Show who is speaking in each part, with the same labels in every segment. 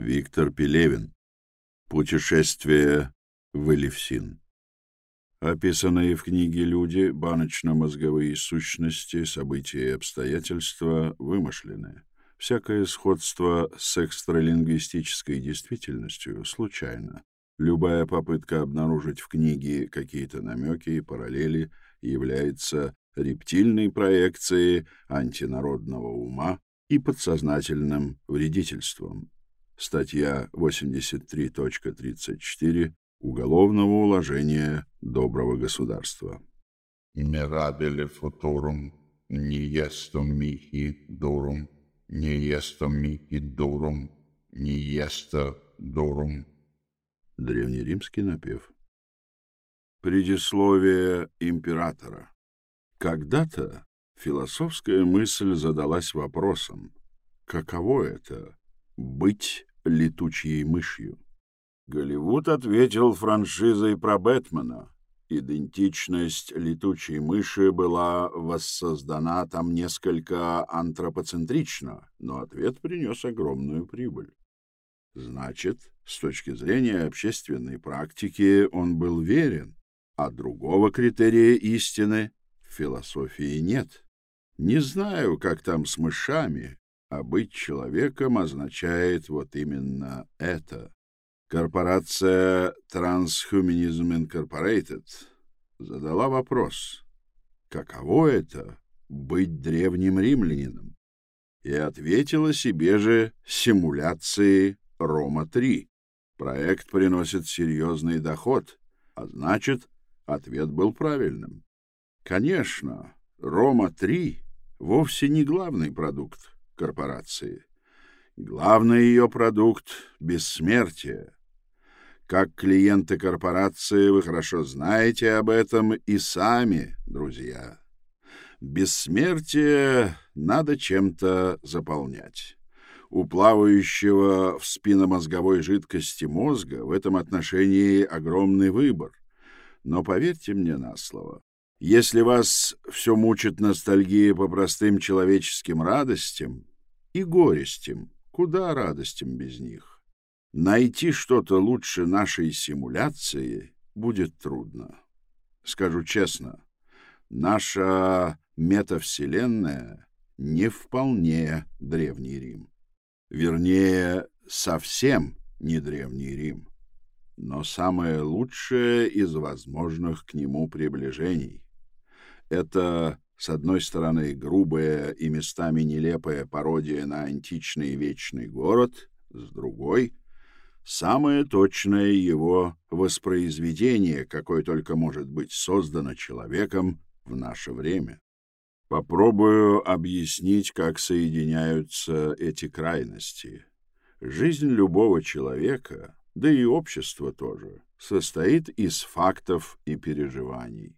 Speaker 1: Виктор Пелевин. Путешествие в Элевсин. Описанные в книге люди, баночно-мозговые сущности, события и обстоятельства вымышлены. Всякое сходство с экстралингвистической действительностью случайно. Любая попытка обнаружить в книге какие-то намеки и параллели является рептильной проекцией антинародного ума и подсознательным вредительством. Статья 83.34 Уголовного уложения доброго государства.
Speaker 2: Mirabile futurum, niestum mihi durum, niestum mihi durum, niesta durum.
Speaker 1: Древнеримский напев. Предисловие императора. Когда-то философская мысль задалась вопросом, каково это — быть летучей мышью? Голливуд ответил франшизой про Бэтмена. Идентичность летучей мыши была воссоздана там несколько антропоцентрично, но ответ принес огромную прибыль. Значит, с точки зрения общественной практики он был верен, а другого критерия истины в философии нет. Не знаю, как там с мышами, а быть человеком означает вот именно это. Корпорация Transhumanism Incorporated задала вопрос, каково это — быть древним римлянином, и ответила себе же симуляции Рома-3. Проект приносит серьезный доход, а значит, ответ был правильным. Конечно, Рома-3 вовсе не главный продукт корпорации. Главный ее продукт — бессмертие. Как клиенты корпорации вы хорошо знаете об этом и сами, друзья. Бессмертие надо чем-то заполнять. У плавающего в спинномозговой жидкости мозга в этом отношении огромный выбор. Но поверьте мне на слово, если вас все мучит ностальгия по простым человеческим радостям и горестям, куда радостям без них? Найти что-то лучше нашей симуляции будет трудно. Скажу честно, наша метавселенная не вполне Древний Рим. Вернее, совсем не Древний Рим, но самое лучшее из возможных к нему приближений. Это, с одной стороны, грубая и местами нелепая пародия на античный вечный город, с другой — самое точное его воспроизведение, какое только может быть создано человеком в наше время. Попробую объяснить, как соединяются эти крайности. Жизнь любого человека, да и общества тоже, состоит из фактов и переживаний.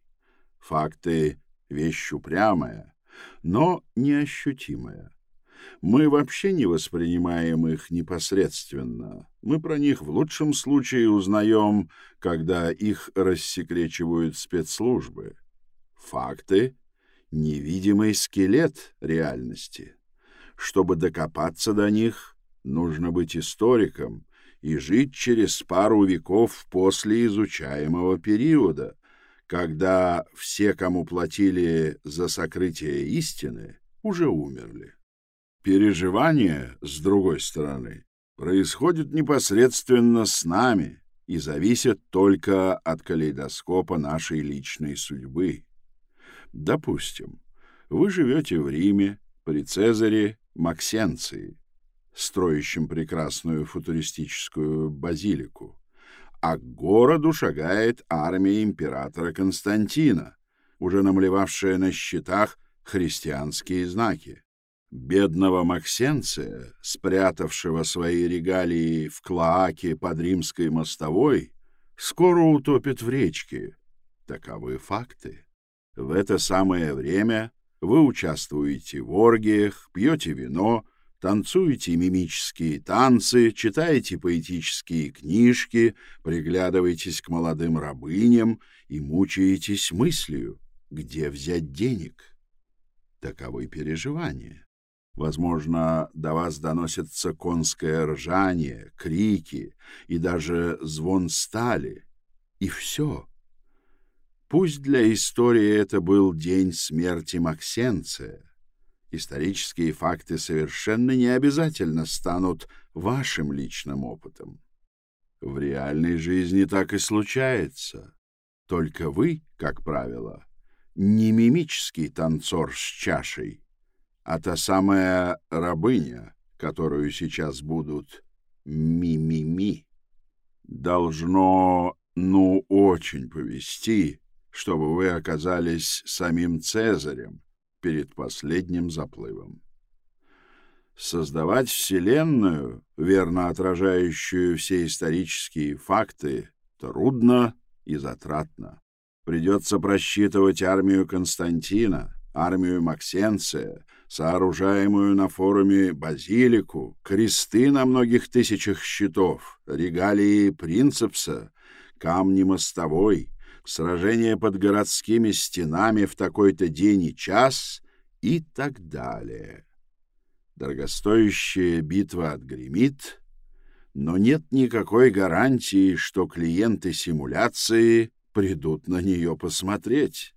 Speaker 1: Факты — вещь упрямая, но неощутимая. Мы вообще не воспринимаем их непосредственно. Мы про них в лучшем случае узнаем, когда их рассекречивают спецслужбы. Факты — невидимый скелет реальности. Чтобы докопаться до них, нужно быть историком и жить через пару веков после изучаемого периода, когда все, кому платили за сокрытие истины, уже умерли. Переживание, с другой стороны, происходит непосредственно с нами и зависит только от калейдоскопа нашей личной судьбы. Допустим, вы живете в Риме при Цезаре Максенции, строящем прекрасную футуристическую базилику, а к городу шагает армия императора Константина, уже намлевавшая на щитах христианские знаки. Бедного Максенция, спрятавшего свои регалии в клоаке под римской мостовой, скоро утопит в речке. Таковы факты. В это самое время вы участвуете в оргиях, пьете вино, танцуете мимические танцы, читаете поэтические книжки, приглядываетесь к молодым рабыням и мучаетесь мыслью, где взять денег. Таковы переживания. Возможно, до вас доносится конское ржание, крики и даже звон стали. И все. Пусть для истории это был день смерти Максенция. Исторические факты совершенно не обязательно станут вашим личным опытом. В реальной жизни так и случается. Только вы, как правило, не мимический танцор с чашей, а та самая рабыня, которую сейчас будут ми-ми-ми. Должно, ну, очень повести, чтобы вы оказались самим Цезарем перед последним заплывом. Создавать Вселенную, верно отражающую все исторические факты, трудно и затратно. Придется просчитывать армию Константина, армию Максенция, сооружаемую на форуме базилику, кресты на многих тысячах щитов, регалии принцепса, камни мостовой, сражение под городскими стенами в такой-то день и час и так далее. Дорогостоящая битва отгремит, но нет никакой гарантии, что клиенты симуляции придут на нее посмотреть.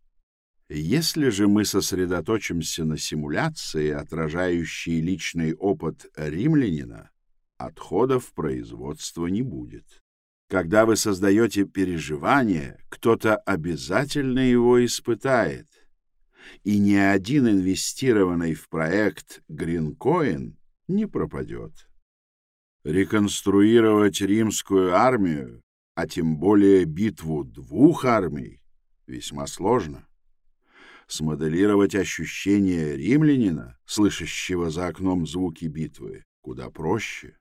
Speaker 1: Если же мы сосредоточимся на симуляции, отражающей личный опыт римлянина, отходов производства не будет. Когда вы создаете переживание, кто-то обязательно его испытает. И ни один инвестированный в проект Гринкоин не пропадет. Реконструировать римскую армию, а тем более битву двух армий, весьма сложно смоделировать ощущение римлянина, слышащего за окном звуки битвы, куда проще.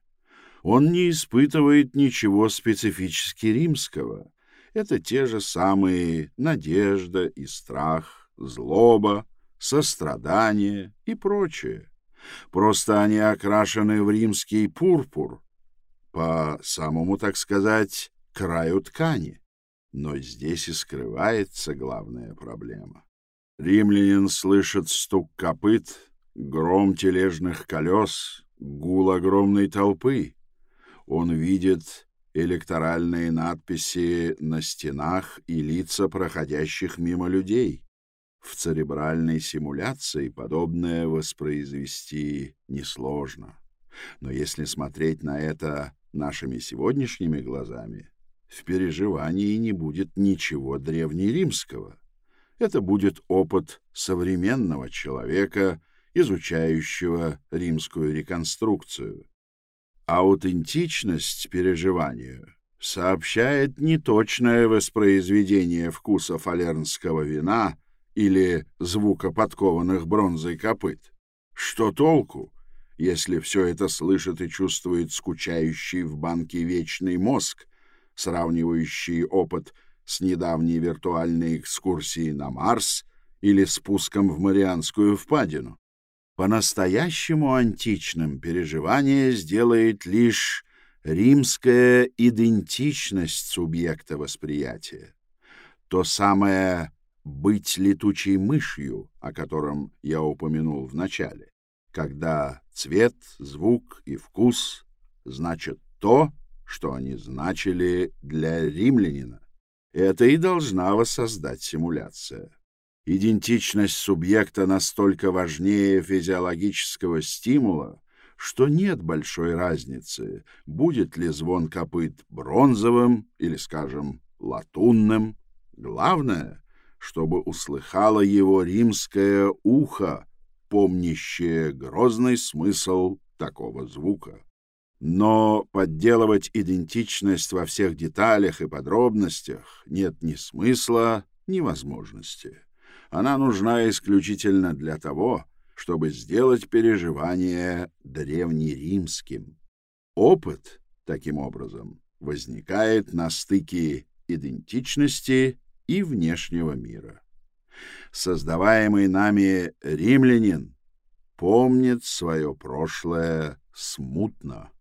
Speaker 1: Он не испытывает ничего специфически римского. Это те же самые надежда и страх, злоба, сострадание и прочее. Просто они окрашены в римский пурпур, по самому, так сказать, краю ткани. Но здесь и скрывается главная проблема. Римлянин слышит стук копыт, гром тележных колес, гул огромной толпы. Он видит электоральные надписи на стенах и лица проходящих мимо людей. В церебральной симуляции подобное воспроизвести несложно. Но если смотреть на это нашими сегодняшними глазами, в переживании не будет ничего древнеримского. Это будет опыт современного человека, изучающего римскую реконструкцию. Аутентичность переживанию сообщает неточное воспроизведение вкуса фалернского вина или звука подкованных бронзой копыт. Что толку, если все это слышит и чувствует скучающий в банке вечный мозг, сравнивающий опыт с недавней виртуальной экскурсией на Марс или спуском в Марианскую впадину. По-настоящему античным переживание сделает лишь римская идентичность субъекта восприятия. То самое «быть летучей мышью», о котором я упомянул в начале, когда цвет, звук и вкус значат то, что они значили для римлянина. Это и должна воссоздать симуляция. Идентичность субъекта настолько важнее физиологического стимула, что нет большой разницы, будет ли звон копыт бронзовым или, скажем, латунным. Главное, чтобы услыхало его римское ухо, помнящее грозный смысл такого звука. Но подделывать идентичность во всех деталях и подробностях нет ни смысла, ни возможности. Она нужна исключительно для того, чтобы сделать переживание древнеримским. Опыт, таким образом, возникает на стыке идентичности и внешнего мира. Создаваемый нами римлянин помнит свое прошлое смутно.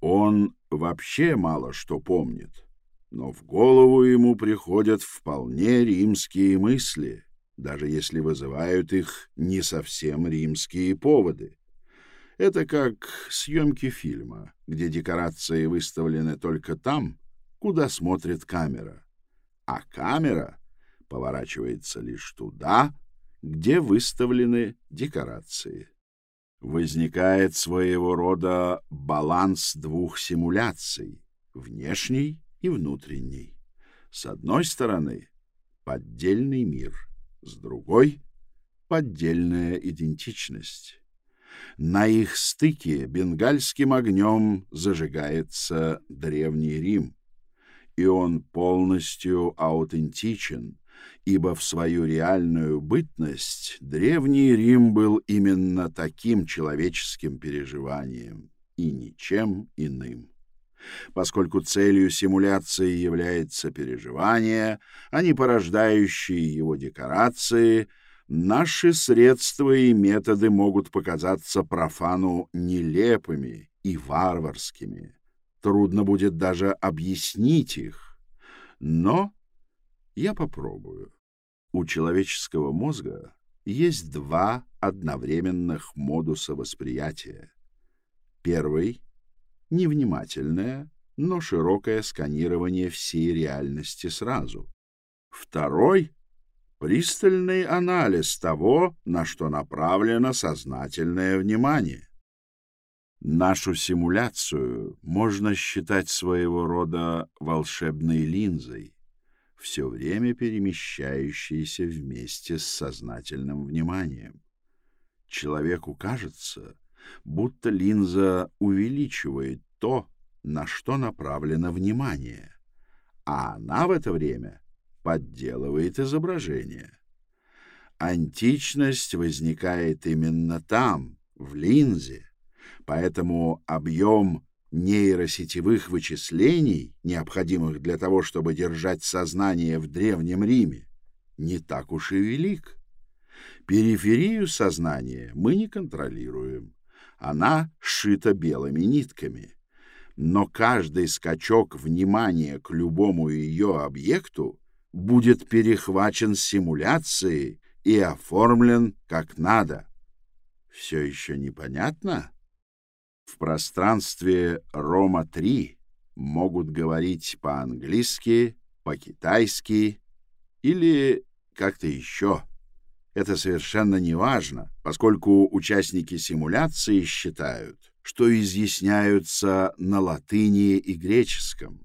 Speaker 1: Он вообще мало что помнит, но в голову ему приходят вполне римские мысли, даже если вызывают их не совсем римские поводы. Это как съемки фильма, где декорации выставлены только там, куда смотрит камера, а камера поворачивается лишь туда, где выставлены декорации. Возникает своего рода баланс двух симуляций — внешней и внутренней. С одной стороны — поддельный мир, с другой — поддельная идентичность. На их стыке бенгальским огнем зажигается Древний Рим, и он полностью аутентичен, ибо в свою реальную бытность Древний Рим был именно таким человеческим переживанием и ничем иным. Поскольку целью симуляции является переживание, а не порождающие его декорации — наши средства и методы могут показаться профану нелепыми и варварскими. Трудно будет даже объяснить их. Но я попробую. У человеческого мозга есть два одновременных модуса восприятия. Первый — невнимательное, но широкое сканирование всей реальности сразу. Второй пристальный анализ того, на что направлено сознательное внимание. Нашу симуляцию можно считать своего рода волшебной линзой, все время перемещающейся вместе с сознательным вниманием. Человеку кажется, будто линза увеличивает то, на что направлено внимание, а она в это время подделывает изображение. Античность возникает именно там, в линзе, поэтому объем нейросетевых вычислений, необходимых для того, чтобы держать сознание в Древнем Риме, не так уж и велик. Периферию сознания мы не контролируем. Она сшита белыми нитками. Но каждый скачок внимания к любому ее объекту будет перехвачен симуляцией и оформлен как надо. Все еще непонятно? В пространстве Рома-3 могут говорить по-английски, по-китайски или как-то еще. Это совершенно не важно, поскольку участники симуляции считают, что изъясняются на латыни и греческом.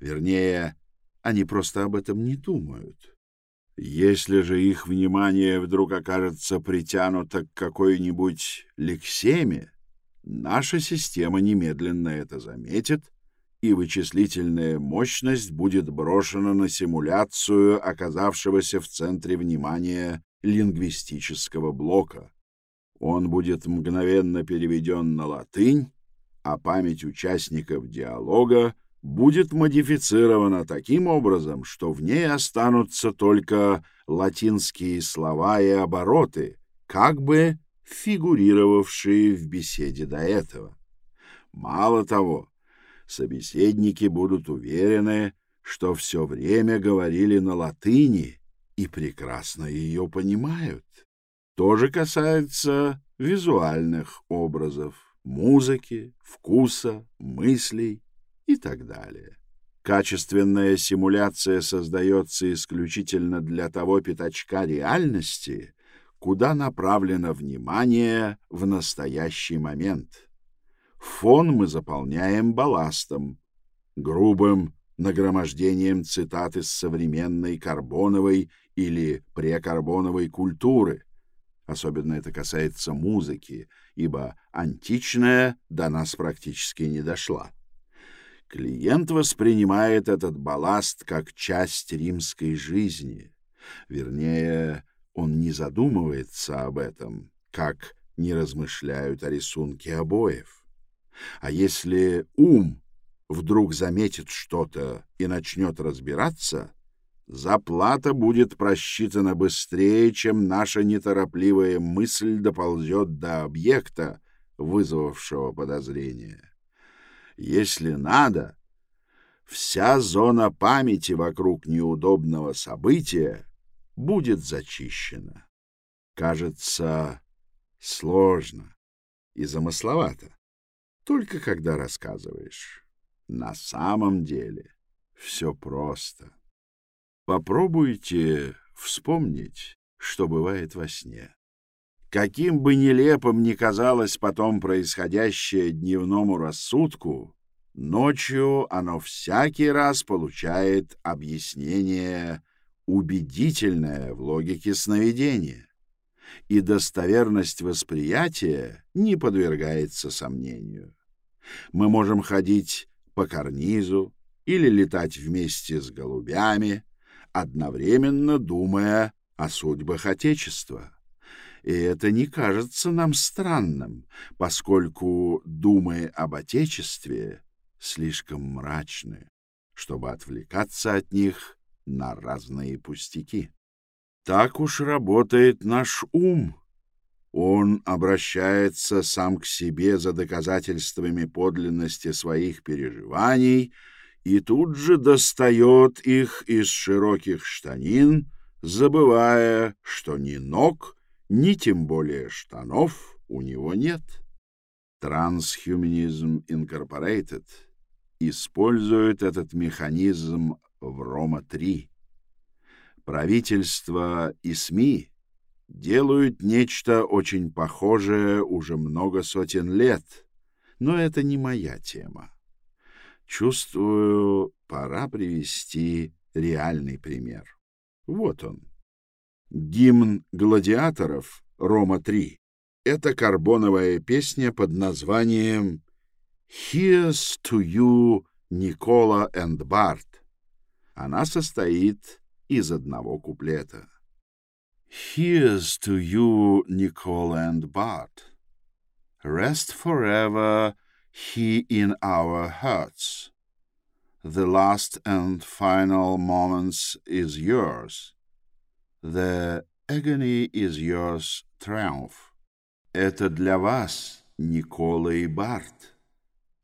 Speaker 1: Вернее, они просто об этом не думают. Если же их внимание вдруг окажется притянуто к какой-нибудь лексеме, наша система немедленно это заметит, и вычислительная мощность будет брошена на симуляцию оказавшегося в центре внимания лингвистического блока. Он будет мгновенно переведен на латынь, а память участников диалога будет модифицирована таким образом, что в ней останутся только латинские слова и обороты, как бы фигурировавшие в беседе до этого. Мало того, собеседники будут уверены, что все время говорили на латыни и прекрасно ее понимают. То же касается визуальных образов, музыки, вкуса, мыслей и так далее. Качественная симуляция создается исключительно для того пятачка реальности, куда направлено внимание в настоящий момент. Фон мы заполняем балластом, грубым нагромождением цитат из современной карбоновой или прекарбоновой культуры. Особенно это касается музыки, ибо античная до нас практически не дошла. Клиент воспринимает этот балласт как часть римской жизни. Вернее, он не задумывается об этом, как не размышляют о рисунке обоев. А если ум вдруг заметит что-то и начнет разбираться, заплата будет просчитана быстрее, чем наша неторопливая мысль доползет до объекта, вызвавшего подозрение. Если надо, вся зона памяти вокруг неудобного события будет зачищена. Кажется, сложно и замысловато, только когда рассказываешь. На самом деле все просто. Попробуйте вспомнить, что бывает во сне. Каким бы нелепым ни казалось потом происходящее дневному рассудку, ночью оно всякий раз получает объяснение убедительное в логике сновидения, и достоверность восприятия не подвергается сомнению. Мы можем ходить по карнизу или летать вместе с голубями, одновременно думая о судьбах Отечества и это не кажется нам странным, поскольку, думая об Отечестве, слишком мрачны, чтобы отвлекаться от них на разные пустяки. Так уж работает наш ум. Он обращается сам к себе за доказательствами подлинности своих переживаний и тут же достает их из широких штанин, забывая, что ни ног, ни тем более штанов у него нет. Transhumanism Incorporated использует этот механизм в Рома-3. Правительство и СМИ делают нечто очень похожее уже много сотен лет, но это не моя тема. Чувствую, пора привести реальный пример. Вот он. Гимн гладиаторов Рома-3 — это карбоновая песня под названием «Here's to you, Никола and Барт». Она состоит из одного куплета. Here's to you, Nicola and Bart. Rest forever he in our hearts. The last and final moments is yours. The agony is yours triumph. Это для вас, Никола и Барт.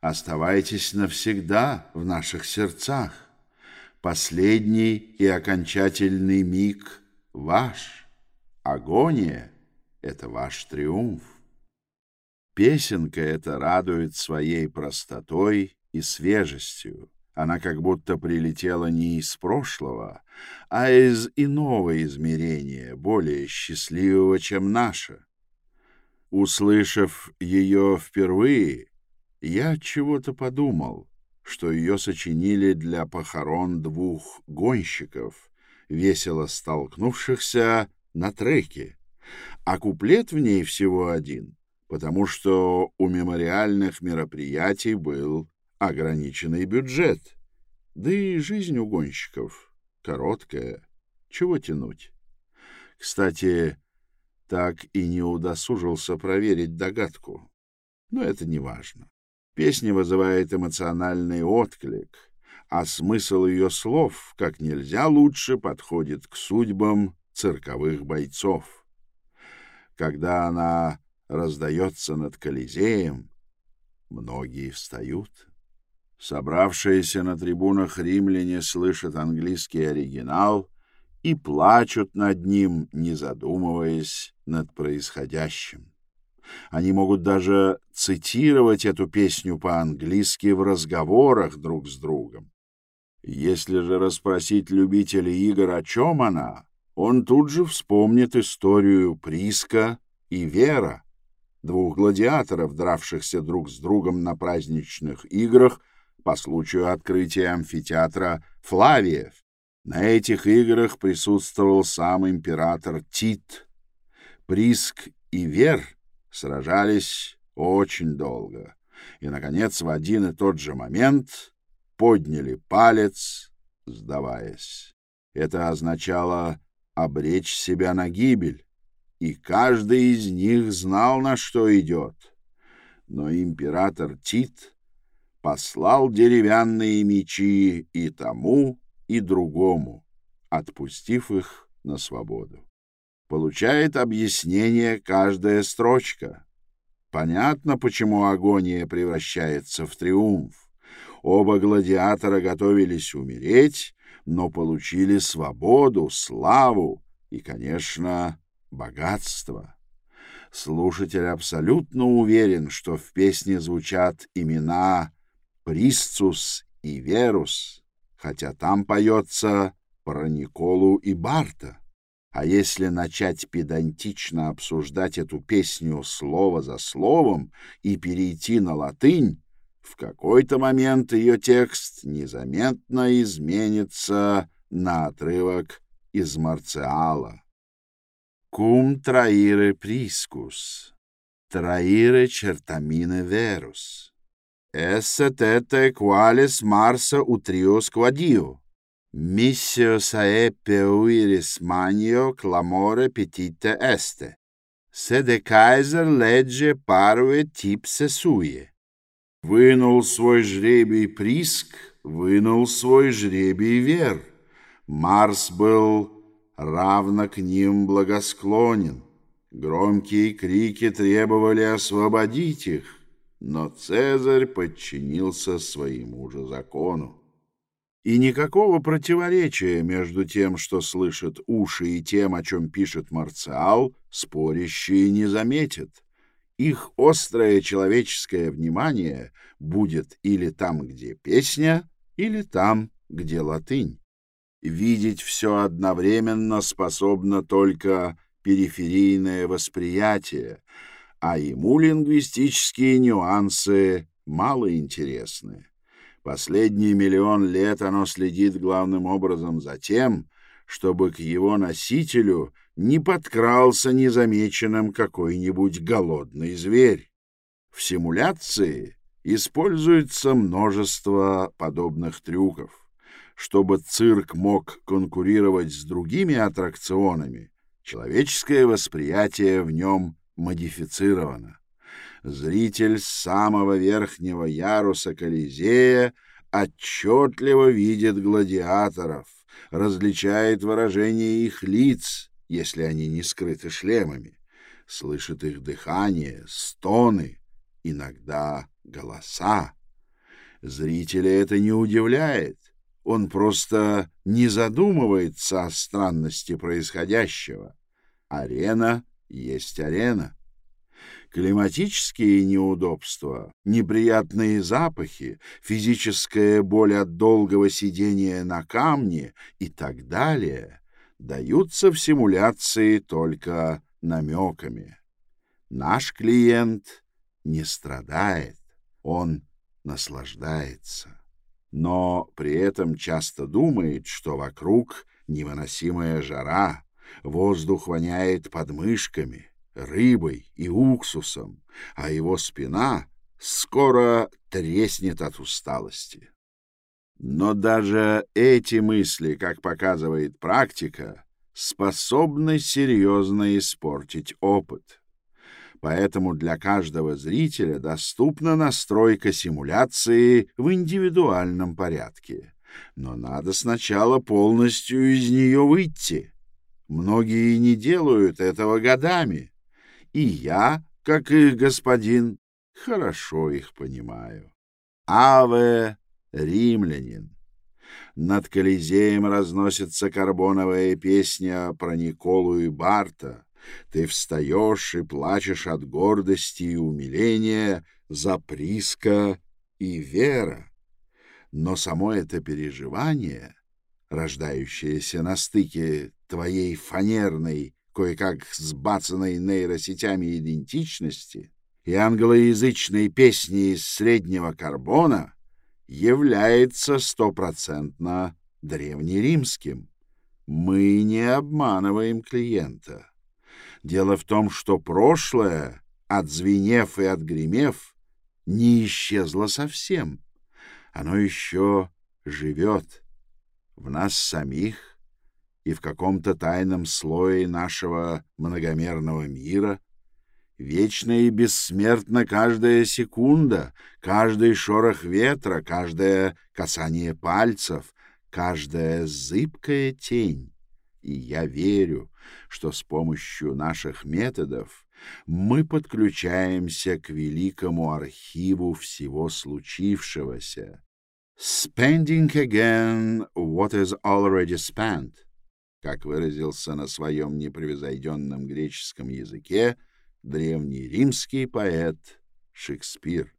Speaker 1: Оставайтесь навсегда в наших сердцах. Последний и окончательный миг ваш. Агония — это ваш триумф. Песенка эта радует своей простотой и свежестью. Она как будто прилетела не из прошлого, а из иного измерения, более счастливого, чем наше. Услышав ее впервые, я чего-то подумал, что ее сочинили для похорон двух гонщиков, весело столкнувшихся на треке, а куплет в ней всего один, потому что у мемориальных мероприятий был ограниченный бюджет. Да и жизнь угонщиков короткая. Чего тянуть? Кстати, так и не удосужился проверить догадку. Но это не важно. Песня вызывает эмоциональный отклик, а смысл ее слов как нельзя лучше подходит к судьбам цирковых бойцов. Когда она раздается над Колизеем, многие встают. Собравшиеся на трибунах римляне слышат английский оригинал и плачут над ним, не задумываясь над происходящим. Они могут даже цитировать эту песню по-английски в разговорах друг с другом. Если же расспросить любителя игр, о чем она, он тут же вспомнит историю Приска и Вера, двух гладиаторов, дравшихся друг с другом на праздничных играх по случаю открытия амфитеатра Флавиев. На этих играх присутствовал сам император Тит. Приск и Вер сражались очень долго, и, наконец, в один и тот же момент подняли палец, сдаваясь. Это означало обречь себя на гибель, и каждый из них знал, на что идет. Но император Тит послал деревянные мечи и тому, и другому, отпустив их на свободу. Получает объяснение каждая строчка. Понятно, почему агония превращается в триумф. Оба гладиатора готовились умереть, но получили свободу, славу и, конечно, богатство. Слушатель абсолютно уверен, что в песне звучат имена Присцус и Верус, хотя там поется про Николу и Барта. А если начать педантично обсуждать эту песню слово за словом и перейти на латынь, в какой-то момент ее текст незаметно изменится на отрывок из Марциала. «Cum traire priscus, traire certamente verus, esse tete qualis Marsa utrius quadio, missio sae peuiris manio clamore petite este, sede Kaiser legge parve tipse suie». Вынул свой жребий Приск, вынул свой жребий Вер. Марс был равно к ним благосклонен. Громкие крики требовали освободить их, но Цезарь подчинился своему же закону. И никакого противоречия между тем, что слышат уши, и тем, о чем пишет Марциал, спорящие не заметят. Их острое человеческое внимание будет или там, где песня, или там, где латынь. Видеть все одновременно способно только периферийное восприятие, а ему лингвистические нюансы мало интересны. Последний миллион лет оно следит главным образом за тем, чтобы к его носителю не подкрался незамеченным какой-нибудь голодный зверь. В симуляции используется множество подобных трюков. Чтобы цирк мог конкурировать с другими аттракционами, человеческое восприятие в нем модифицировано. Зритель с самого верхнего яруса Колизея отчетливо видит гладиаторов, различает выражение их лиц, если они не скрыты шлемами, слышит их дыхание, стоны, иногда голоса. Зрителя это не удивляет, он просто не задумывается о странности происходящего. Арена есть арена. Климатические неудобства, неприятные запахи, физическая боль от долгого сидения на камне и так далее даются в симуляции только намеками. Наш клиент не страдает, он наслаждается но при этом часто думает, что вокруг невыносимая жара, воздух воняет подмышками, рыбой и уксусом, а его спина скоро треснет от усталости. Но даже эти мысли, как показывает практика, способны серьезно испортить опыт поэтому для каждого зрителя доступна настройка симуляции в индивидуальном порядке. Но надо сначала полностью из нее выйти. Многие не делают этого годами. И я, как их господин, хорошо их понимаю. Аве, римлянин. Над Колизеем разносится карбоновая песня про Николу и Барта — ты встаешь и плачешь от гордости и умиления за Приска и Вера. Но само это переживание, рождающееся на стыке твоей фанерной, кое-как сбацанной нейросетями идентичности и англоязычной песни из среднего карбона, является стопроцентно древнеримским. Мы не обманываем клиента. Дело в том, что прошлое, отзвенев и отгремев, не исчезло совсем. Оно еще живет в нас самих и в каком-то тайном слое нашего многомерного мира. Вечно и бессмертна каждая секунда, каждый шорох ветра, каждое касание пальцев, каждая зыбкая тень. И я верю, что с помощью наших методов мы подключаемся к великому архиву всего случившегося. Spending again what is already spent. как выразился на своем непревзойденном греческом языке древний римский поэт Шекспир.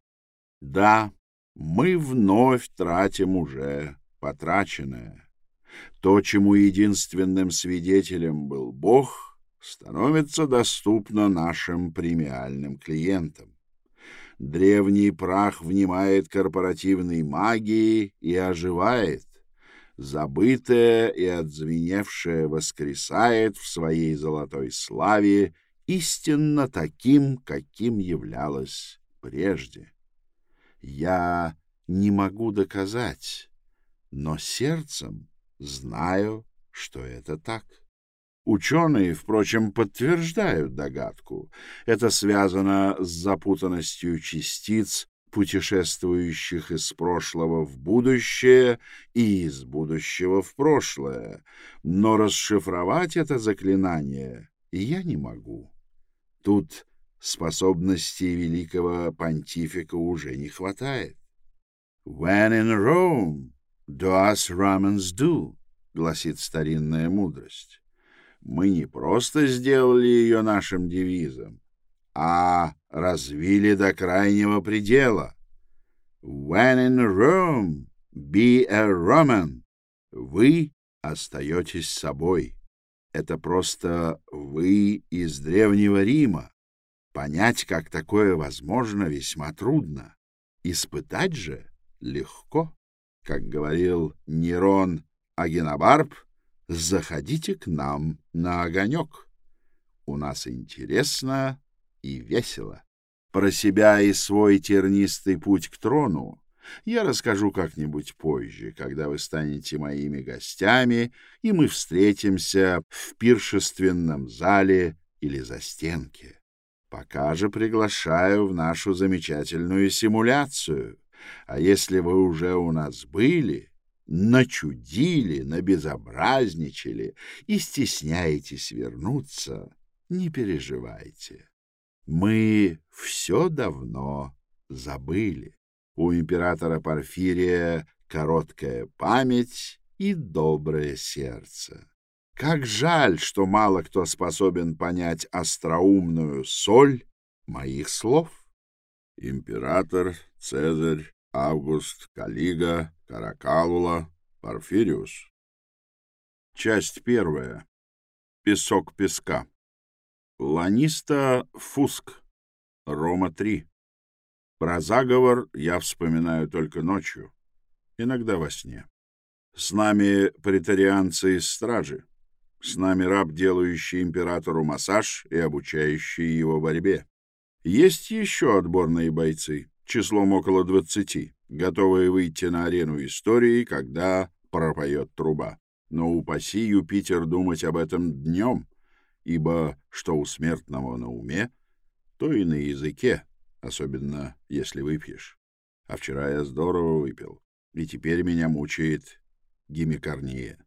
Speaker 1: Да, мы вновь тратим уже потраченное. То, чему единственным свидетелем был Бог, становится доступно нашим премиальным клиентам. Древний прах внимает корпоративной магии и оживает. Забытое и отзвеневшее воскресает в своей золотой славе истинно таким, каким являлось прежде. Я не могу доказать, но сердцем знаю, что это так. Ученые, впрочем, подтверждают догадку. Это связано с запутанностью частиц, путешествующих из прошлого в будущее и из будущего в прошлое. Но расшифровать это заклинание я не могу. Тут способностей великого понтифика уже не хватает. «When in Rome, do us Romans do», — гласит старинная мудрость мы не просто сделали ее нашим девизом, а развили до крайнего предела. When in Rome, be a Roman. Вы остаетесь собой. Это просто вы из Древнего Рима. Понять, как такое возможно, весьма трудно. Испытать же легко. Как говорил Нерон Агенобарб, заходите к нам на огонек. У нас интересно и весело. Про себя и свой тернистый путь к трону я расскажу как-нибудь позже, когда вы станете моими гостями, и мы встретимся в пиршественном зале или за стенки. Пока же приглашаю в нашу замечательную симуляцию. А если вы уже у нас были, начудили, набезобразничали и стесняетесь вернуться, не переживайте. Мы все давно забыли. У императора Порфирия короткая память и доброе сердце. Как жаль, что мало кто способен понять остроумную соль моих слов. Император, Цезарь, Август, Калига, Каракалула, Порфириус. Часть первая. Песок песка. Ланиста Фуск. Рома-3. Про заговор я вспоминаю только ночью, иногда во сне. С нами претарианцы из стражи. С нами раб, делающий императору массаж и обучающий его борьбе. Есть еще отборные бойцы, числом около двадцати готовые выйти на арену истории, когда пропоет труба. Но упаси Юпитер думать об этом днем, ибо что у смертного на уме, то и на языке, особенно если выпьешь. А вчера я здорово выпил, и теперь меня мучает гемикарния.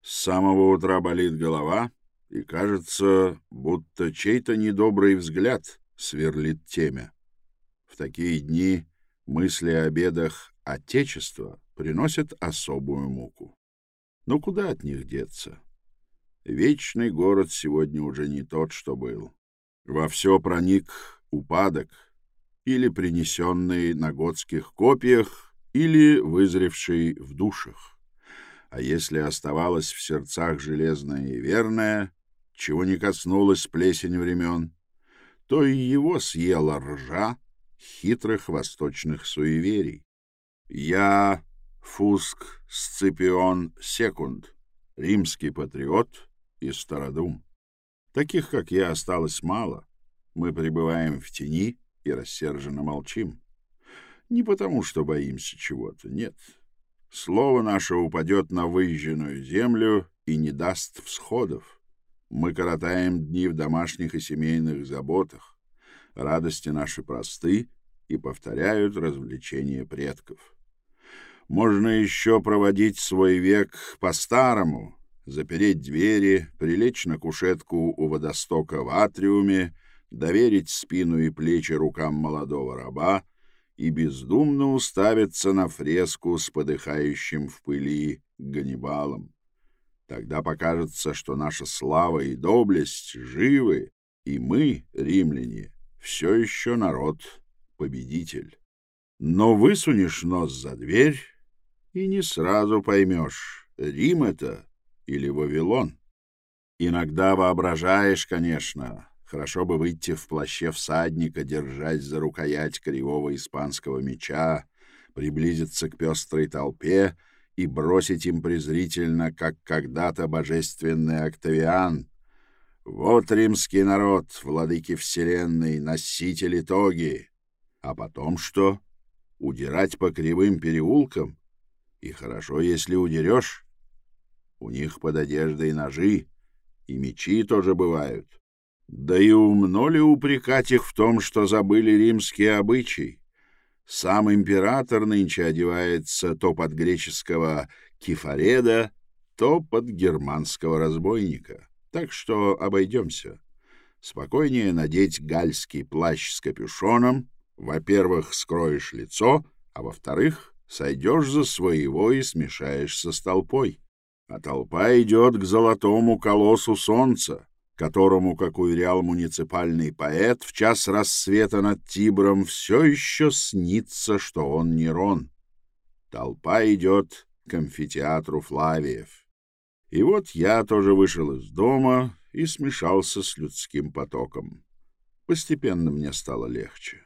Speaker 1: С самого утра болит голова, и кажется, будто чей-то недобрый взгляд сверлит темя. В такие дни Мысли о бедах Отечества приносят особую муку. Но куда от них деться? Вечный город сегодня уже не тот, что был. Во все проник упадок, или принесенный на готских копьях, или вызревший в душах. А если оставалось в сердцах железное и верное, чего не коснулась плесень времен, то и его съела ржа, хитрых восточных суеверий. Я Фуск Сципион Секунд, римский патриот и стародум. Таких, как я, осталось мало. Мы пребываем в тени и рассерженно молчим. Не потому, что боимся чего-то, нет. Слово наше упадет на выжженную землю и не даст всходов. Мы коротаем дни в домашних и семейных заботах. Радости наши просты и повторяют развлечения предков. Можно еще проводить свой век по-старому, запереть двери, прилечь на кушетку у водостока в атриуме, доверить спину и плечи рукам молодого раба и бездумно уставиться на фреску с подыхающим в пыли Ганнибалом. Тогда покажется, что наша слава и доблесть живы, и мы, римляне, все еще народ-победитель. Но высунешь нос за дверь, и не сразу поймешь, Рим это или Вавилон. Иногда воображаешь, конечно, хорошо бы выйти в плаще всадника, держась за рукоять кривого испанского меча, приблизиться к пестрой толпе и бросить им презрительно, как когда-то божественный Октавиан. Вот римский народ, владыки вселенной, носители тоги. А потом что? Удирать по кривым переулкам? И хорошо, если удерешь. У них под одеждой ножи, и мечи тоже бывают. Да и умно ли упрекать их в том, что забыли римские обычаи? Сам император нынче одевается то под греческого кефареда, то под германского разбойника. Так что обойдемся. Спокойнее надеть гальский плащ с капюшоном. Во-первых, скроешь лицо, а во-вторых, сойдешь за своего и смешаешься с толпой. А толпа идет к золотому колоссу солнца, которому, как уверял муниципальный поэт, в час рассвета над Тибром все еще снится, что он Нерон. Толпа идет к амфитеатру Флавиев. И вот я тоже вышел из дома и смешался с людским потоком. Постепенно мне стало легче.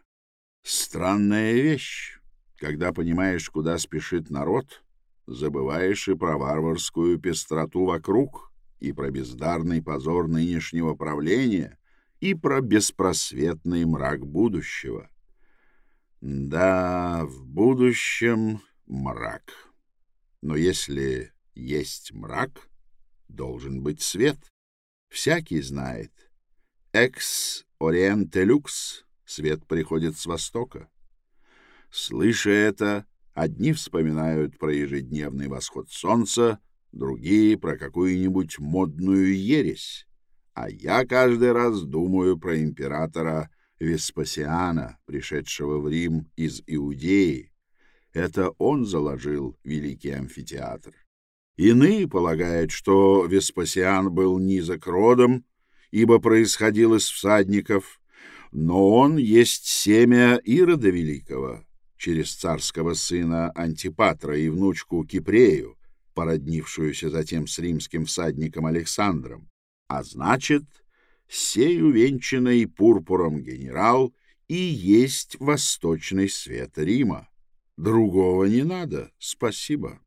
Speaker 1: Странная вещь. Когда понимаешь, куда спешит народ, забываешь и про варварскую пестроту вокруг — и про бездарный позор нынешнего правления, и про беспросветный мрак будущего. Да, в будущем мрак. Но если есть мрак, должен быть свет. Всякий знает. Экс ориенте люкс — свет приходит с востока. Слыша это, одни вспоминают про ежедневный восход солнца, другие про какую-нибудь модную ересь, а я каждый раз думаю про императора Веспасиана, пришедшего в Рим из Иудеи. Это он заложил великий амфитеатр. Иные полагают, что Веспасиан был низок родом, ибо происходил из всадников, но он есть семя Ирода Великого, через царского сына Антипатра и внучку Кипрею, породнившуюся затем с римским всадником Александром, а значит, сей увенчанный пурпуром генерал и есть восточный свет Рима. Другого не надо, спасибо.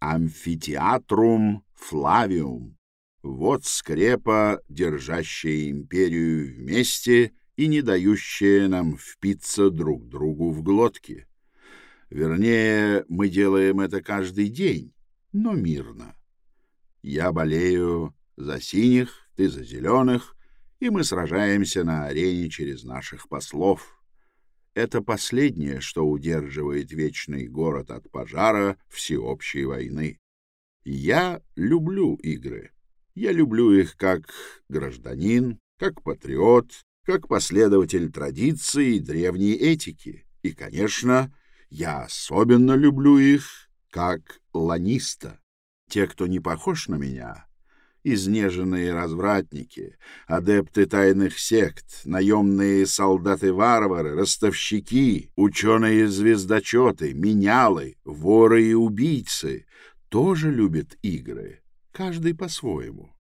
Speaker 1: Амфитеатрум Флавиум. Вот скрепа, держащая империю вместе и не дающая нам впиться друг другу в глотки. Вернее, мы делаем это каждый день, но мирно. Я болею за синих, ты за зеленых, и мы сражаемся на арене через наших послов. Это последнее, что удерживает вечный город от пожара всеобщей войны. Я люблю игры. Я люблю их как гражданин, как патриот, как последователь традиций и древней этики. И, конечно, я особенно люблю их как ланиста. Те, кто не похож на меня, изнеженные развратники, адепты тайных сект, наемные солдаты-варвары, ростовщики, ученые-звездочеты, менялы, воры и убийцы, тоже любят игры, каждый по-своему.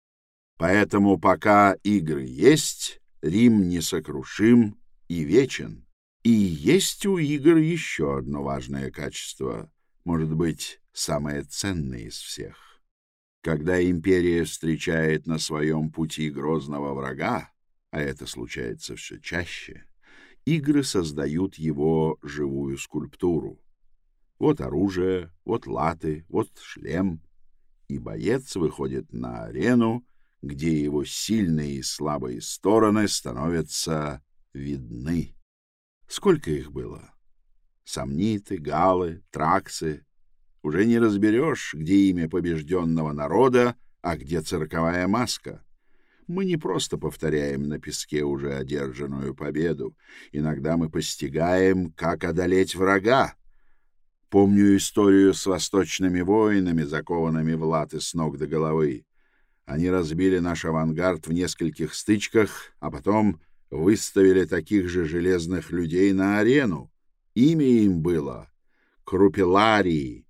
Speaker 1: Поэтому пока игры есть, Рим несокрушим и вечен. И есть у игр еще одно важное качество — может быть, самое ценное из всех. Когда империя встречает на своем пути грозного врага, а это случается все чаще, игры создают его живую скульптуру. Вот оружие, вот латы, вот шлем, и боец выходит на арену, где его сильные и слабые стороны становятся видны. Сколько их было? Сомниты, галы, траксы. Уже не разберешь, где имя побежденного народа, а где цирковая маска. Мы не просто повторяем на песке уже одержанную победу. Иногда мы постигаем, как одолеть врага. Помню историю с восточными воинами, закованными в латы с ног до головы. Они разбили наш авангард в нескольких стычках, а потом выставили таких же железных людей на арену. Имя им было Крупеларии.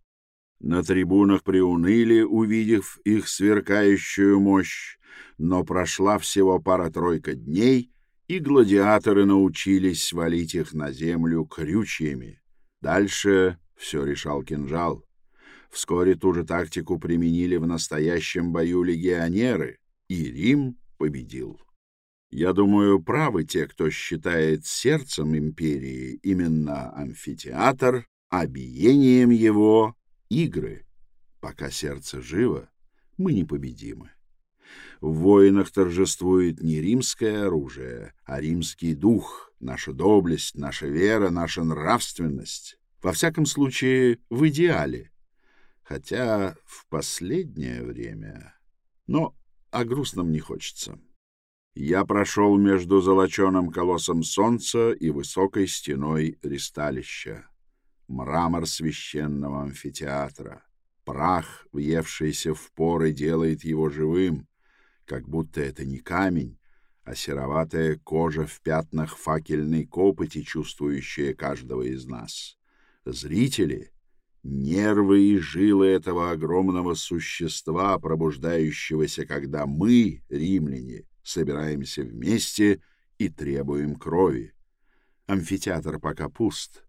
Speaker 1: На трибунах приуныли, увидев их сверкающую мощь, но прошла всего пара-тройка дней, и гладиаторы научились валить их на землю крючьями. Дальше все решал кинжал. Вскоре ту же тактику применили в настоящем бою легионеры, и Рим победил. Я думаю, правы те, кто считает сердцем империи именно амфитеатр, а биением его — игры. Пока сердце живо, мы непобедимы. В воинах торжествует не римское оружие, а римский дух, наша доблесть, наша вера, наша нравственность. Во всяком случае, в идеале. Хотя в последнее время... Но о грустном не хочется. Я прошел между золоченым колоссом солнца и высокой стеной ристалища. Мрамор священного амфитеатра. Прах, въевшийся в поры, делает его живым, как будто это не камень, а сероватая кожа в пятнах факельной копоти, чувствующая каждого из нас зрители, нервы и жилы этого огромного существа, пробуждающегося, когда мы, римляне, собираемся вместе и требуем крови. Амфитеатр пока пуст,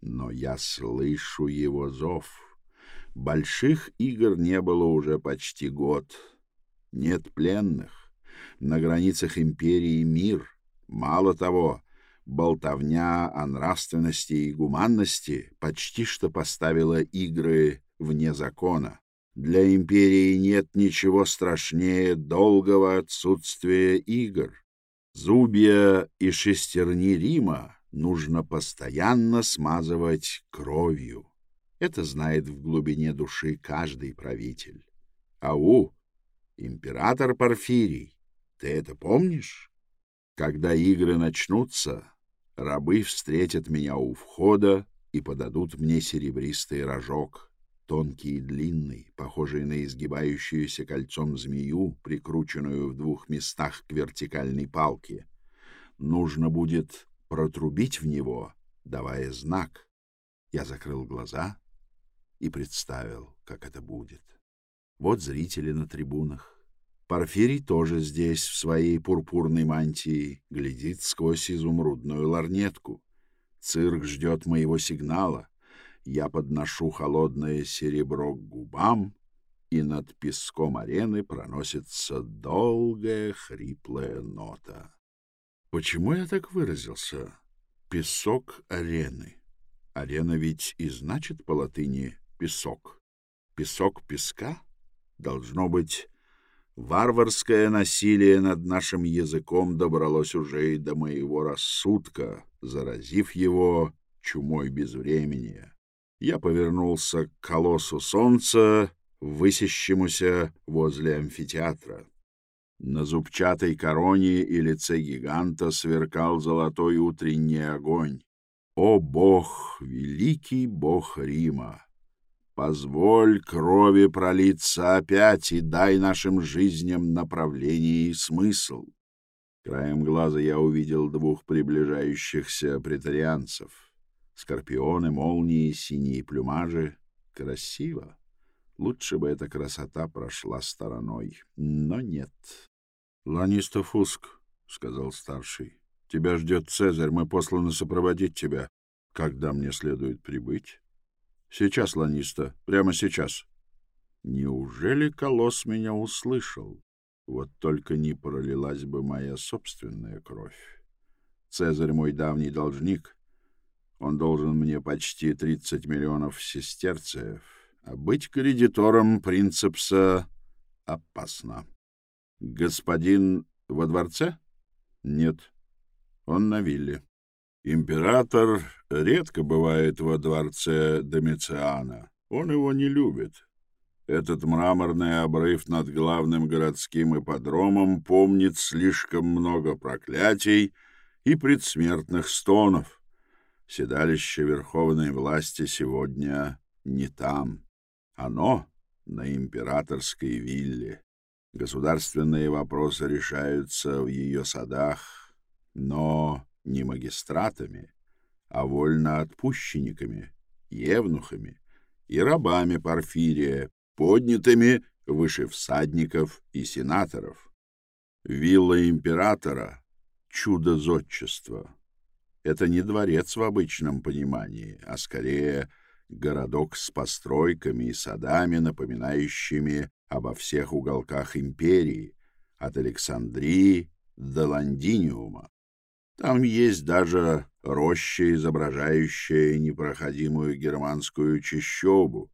Speaker 1: но я слышу его зов. Больших игр не было уже почти год. Нет пленных. На границах империи мир. Мало того, болтовня о нравственности и гуманности почти что поставила игры вне закона. Для империи нет ничего страшнее долгого отсутствия игр. Зубья и шестерни Рима нужно постоянно смазывать кровью. Это знает в глубине души каждый правитель. Ау, император Порфирий, ты это помнишь? Когда игры начнутся, Рабы встретят меня у входа и подадут мне серебристый рожок, тонкий и длинный, похожий на изгибающуюся кольцом змею, прикрученную в двух местах к вертикальной палке. Нужно будет протрубить в него, давая знак. Я закрыл глаза и представил, как это будет. Вот зрители на трибунах, Порфирий тоже здесь, в своей пурпурной мантии, глядит сквозь изумрудную ларнетку. Цирк ждет моего сигнала. Я подношу холодное серебро к губам, и над песком арены проносится долгая хриплая нота. Почему я так выразился? Песок арены. Арена ведь и значит по латыни «песок». Песок песка? Должно быть, Варварское насилие над нашим языком добралось уже и до моего рассудка, заразив его чумой безвременья. Я повернулся к колоссу солнца, высящемуся возле амфитеатра. На зубчатой короне и лице гиганта сверкал золотой утренний огонь. О бог, великий бог Рима! Позволь крови пролиться опять и дай нашим жизням направление и смысл. Краем глаза я увидел двух приближающихся претарианцев. Скорпионы, молнии, синие плюмажи. Красиво. Лучше бы эта красота прошла стороной. Но нет. — Ланиста Фуск, — сказал старший, — тебя ждет Цезарь, мы посланы сопроводить тебя. Когда мне следует прибыть? Сейчас, Ланиста, прямо сейчас. Неужели колосс меня услышал? Вот только не пролилась бы моя собственная кровь. Цезарь мой давний должник. Он должен мне почти 30 миллионов сестерцев. А быть кредитором принципса опасно. Господин во дворце? Нет. Он на вилле. Император редко бывает во дворце Домициана. Он его не любит. Этот мраморный обрыв над главным городским ипподромом помнит слишком много проклятий и предсмертных стонов. Седалище верховной власти сегодня не там. Оно на императорской вилле. Государственные вопросы решаются в ее садах, но не магистратами, а вольноотпущенниками, евнухами и рабами Порфирия, поднятыми выше всадников и сенаторов. Вилла императора — чудо зодчества. Это не дворец в обычном понимании, а скорее городок с постройками и садами, напоминающими обо всех уголках империи, от Александрии до Лондиниума. Там есть даже роща, изображающая непроходимую германскую чащобу,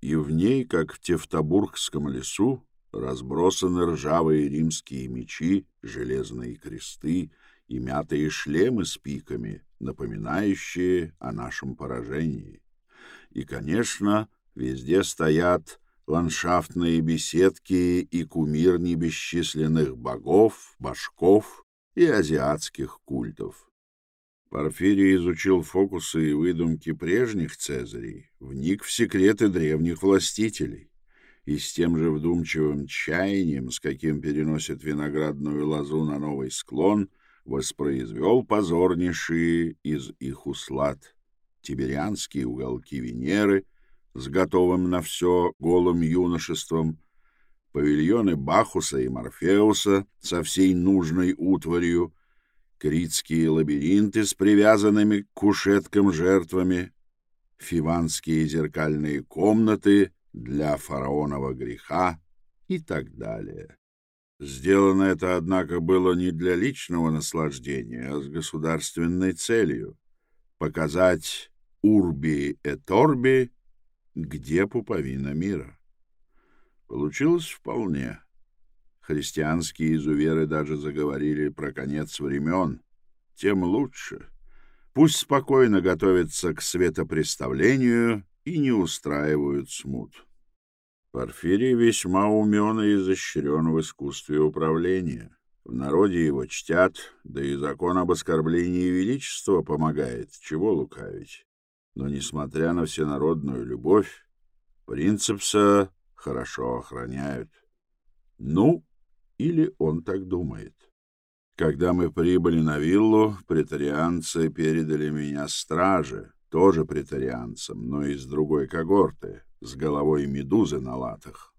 Speaker 1: и в ней, как в Тевтобургском лесу, разбросаны ржавые римские мечи, железные кресты и мятые шлемы с пиками, напоминающие о нашем поражении. И, конечно, везде стоят ландшафтные беседки и кумирни бесчисленных богов, башков и азиатских культов. Порфирий изучил фокусы и выдумки прежних цезарей, вник в секреты древних властителей и с тем же вдумчивым чаянием, с каким переносят виноградную лозу на новый склон, воспроизвел позорнейшие из их услад тиберианские уголки Венеры с готовым на все голым юношеством, павильоны Бахуса и Морфеуса со всей нужной утварью, критские лабиринты с привязанными к кушеткам жертвами, фиванские зеркальные комнаты для фараонова греха и так далее. Сделано это, однако, было не для личного наслаждения, а с государственной целью — показать Урби и Торби, где пуповина мира. Получилось вполне. Христианские изуверы даже заговорили про конец времен. Тем лучше. Пусть спокойно готовятся к светопреставлению и не устраивают смут. Порфирий весьма умен и изощрен в искусстве управления. В народе его чтят, да и закон об оскорблении величества помогает, чего лукавить. Но, несмотря на всенародную любовь, принципса хорошо охраняют. Ну, или он так думает. Когда мы прибыли на виллу, претарианцы передали меня страже, тоже претарианцам, но из другой когорты, с головой медузы на латах.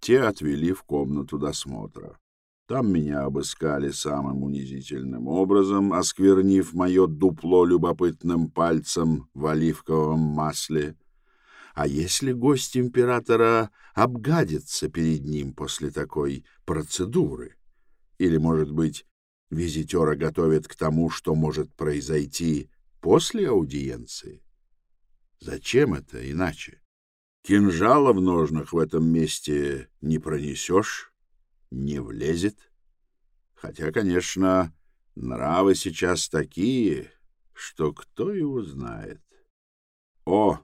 Speaker 1: Те отвели в комнату досмотра. Там меня обыскали самым унизительным образом, осквернив мое дупло любопытным пальцем в оливковом масле. А если гость императора обгадится перед ним после такой процедуры? Или, может быть, визитера готовят к тому, что может произойти после аудиенции? Зачем это иначе? Кинжала в ножнах в этом месте не пронесешь, не влезет. Хотя, конечно, нравы сейчас такие, что кто его знает. О,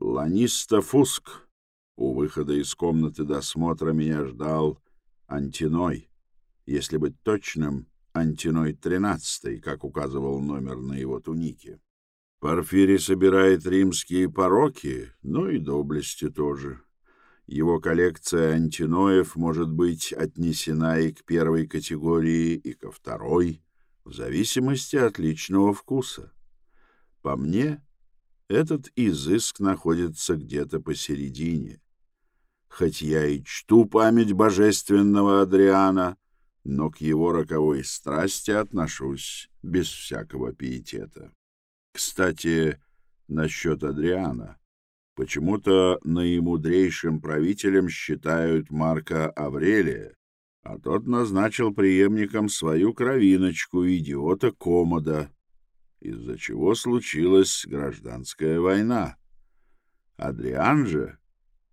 Speaker 1: Ланиста Фуск! У выхода из комнаты досмотра меня ждал Антиной. Если быть точным, Антиной тринадцатый, как указывал номер на его тунике. Порфирий собирает римские пороки, но и доблести тоже. Его коллекция антиноев может быть отнесена и к первой категории, и ко второй, в зависимости от личного вкуса. По мне, этот изыск находится где-то посередине. Хоть я и чту память божественного Адриана, но к его роковой страсти отношусь без всякого пиетета. Кстати, насчет Адриана. Почему-то наимудрейшим правителем считают Марка Аврелия, а тот назначил преемником свою кровиночку, идиота Комода, из-за чего случилась гражданская война. Адриан же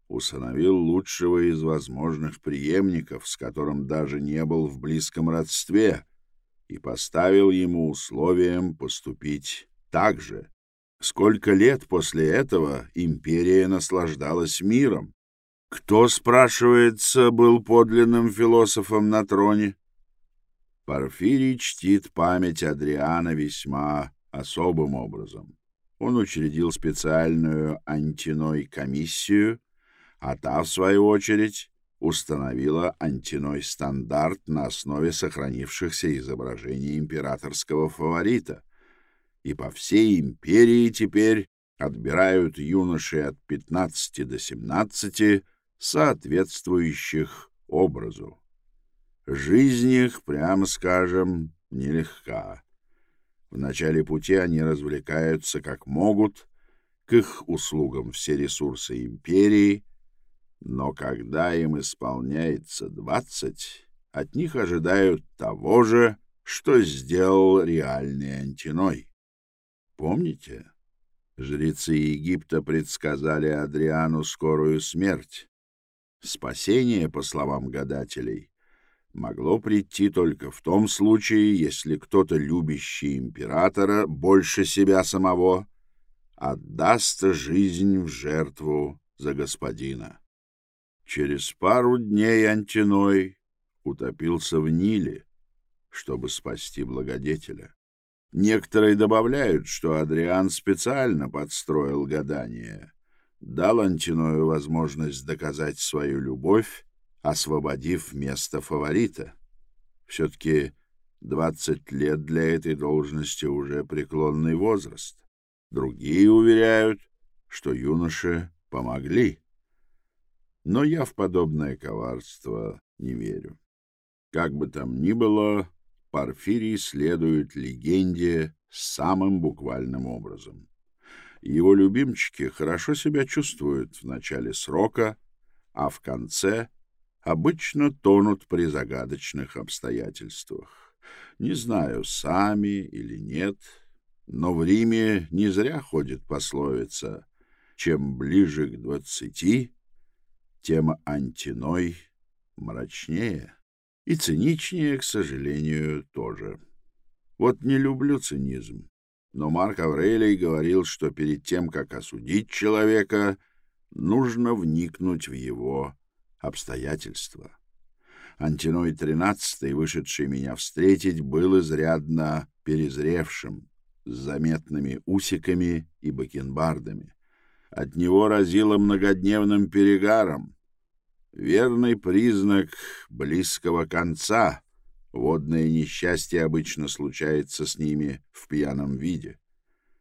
Speaker 1: усыновил лучшего из возможных преемников, с которым даже не был в близком родстве, и поставил ему условием поступить так же. Сколько лет после этого империя наслаждалась миром? Кто, спрашивается, был подлинным философом на троне? Порфирий чтит память Адриана весьма особым образом. он учредил специальную антиной комиссию, а та, в свою очередь, установила антиной стандарт на основе сохранившихся изображений императорского фаворита. И по всей империи теперь отбирают юношей от 15 до 17 соответствующих образу. Жизнь их, прямо скажем, нелегка. В начале пути они развлекаются как могут, к их услугам все ресурсы империи, но когда им исполняется двадцать, от них ожидают того же, что сделал реальный антиной. Помните? Жрецы Египта предсказали Адриану скорую смерть. Спасение, по словам гадателей, могло прийти только в том случае, если кто-то, любящий императора больше себя самого, отдаст жизнь в жертву за господина. Через пару дней Антиной утопился в Ниле, чтобы спасти благодетеля. Некоторые добавляют, что Адриан специально подстроил гадание, дал Антиною возможность доказать свою любовь, освободив место фаворита. Все-таки двадцать лет для этой должности уже преклонный возраст. Другие уверяют, что юноше помогли. Но я в подобное коварство не верю. Как бы там ни было, Порфирий следует легенде самым буквальным образом. Его любимчики хорошо себя чувствуют в начале срока, а в конце обычно тонут при загадочных обстоятельствах. Не знаю, сами или нет, но в Риме не зря ходит пословица «Чем ближе к двадцати, тем антиной мрачнее». И циничнее, к сожалению, тоже. Вот не люблю цинизм. Но Марк Аврелий говорил, что перед тем, как осудить человека, нужно вникнуть в его обстоятельства. Антиной XIII, вышедший меня встретить, был изрядно перезревшим, с заметными усиками и бакенбардами. От него разило многодневным перегаром, верный признак близкого конца. Водное несчастье обычно случается с ними в пьяном виде.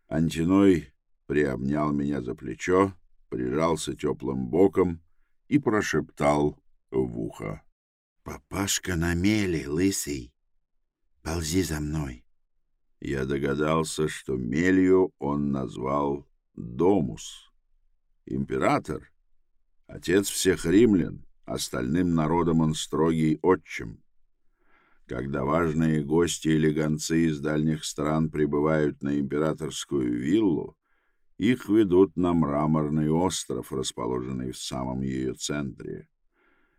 Speaker 1: Антиной приобнял меня за плечо, прижался теплым боком и прошептал в ухо. — Папашка на мели, лысый, ползи за мной. Я догадался, что мелью он назвал Домус. Император — Отец всех римлян, остальным народам он строгий отчим. Когда важные гости или гонцы из дальних стран прибывают на императорскую виллу, их ведут на мраморный остров, расположенный в самом ее центре.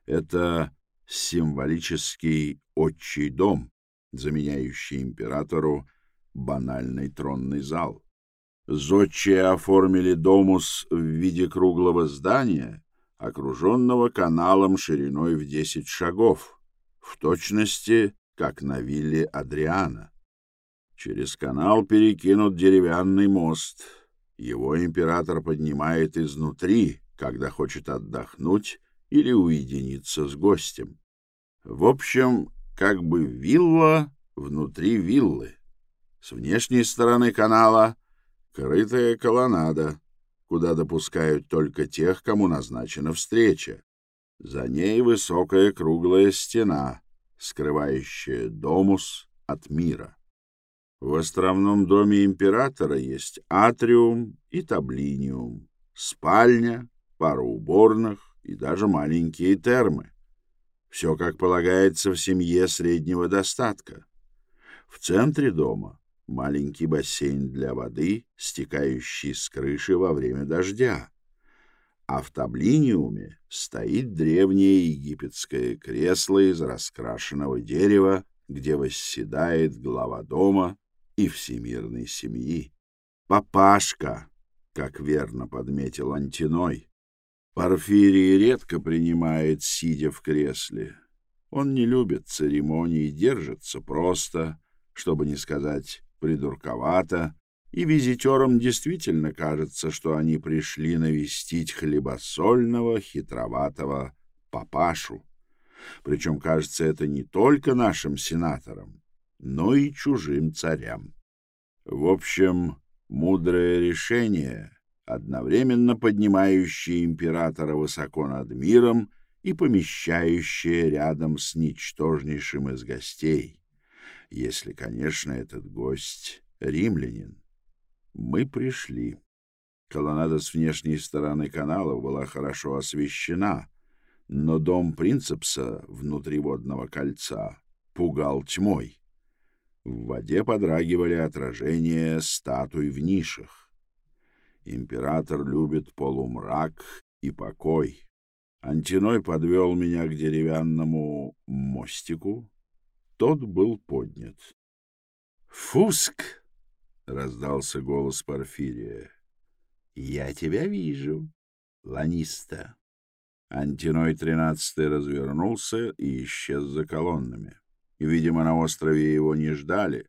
Speaker 1: Это символический отчий дом, заменяющий императору банальный тронный зал. Зодчие оформили домус в виде круглого здания — окруженного каналом шириной в десять шагов, в точности, как на вилле Адриана. Через канал перекинут деревянный мост. Его император поднимает изнутри, когда хочет отдохнуть или уединиться с гостем. В общем, как бы вилла внутри виллы. С внешней стороны канала крытая колоннада, куда допускают только тех, кому назначена встреча. За ней высокая круглая стена, скрывающая домус от мира. В островном доме императора есть атриум и таблиниум, спальня, пара уборных и даже маленькие термы. Все, как полагается в семье среднего достатка. В центре дома маленький бассейн для воды, стекающий с крыши во время дождя. А в таблиниуме стоит древнее египетское кресло из раскрашенного дерева, где восседает глава дома и всемирной семьи. Папашка, как верно подметил Антиной. Порфирий редко принимает, сидя в кресле. Он не любит церемоний, держится просто, чтобы не сказать придурковато и визитерам действительно кажется, что они пришли навестить хлебосольного, хитроватого папашу. Причем, кажется, это не только нашим сенаторам, но и чужим царям. В общем, мудрое решение, одновременно поднимающее императора высоко над миром и помещающее рядом с ничтожнейшим из гостей, если, конечно, этот гость римлянин. Мы пришли. Колоннада с внешней стороны канала была хорошо освещена, но дом Принцепса внутри водного кольца пугал тьмой. В воде подрагивали отражения статуй в нишах. Император любит полумрак и покой. Антиной подвел меня к деревянному мостику. Тот был поднят. «Фуск!» — раздался голос Порфирия. — Я тебя вижу, Ланиста. Антиной тринадцатый развернулся и исчез за колоннами. Видимо, на острове его не ждали,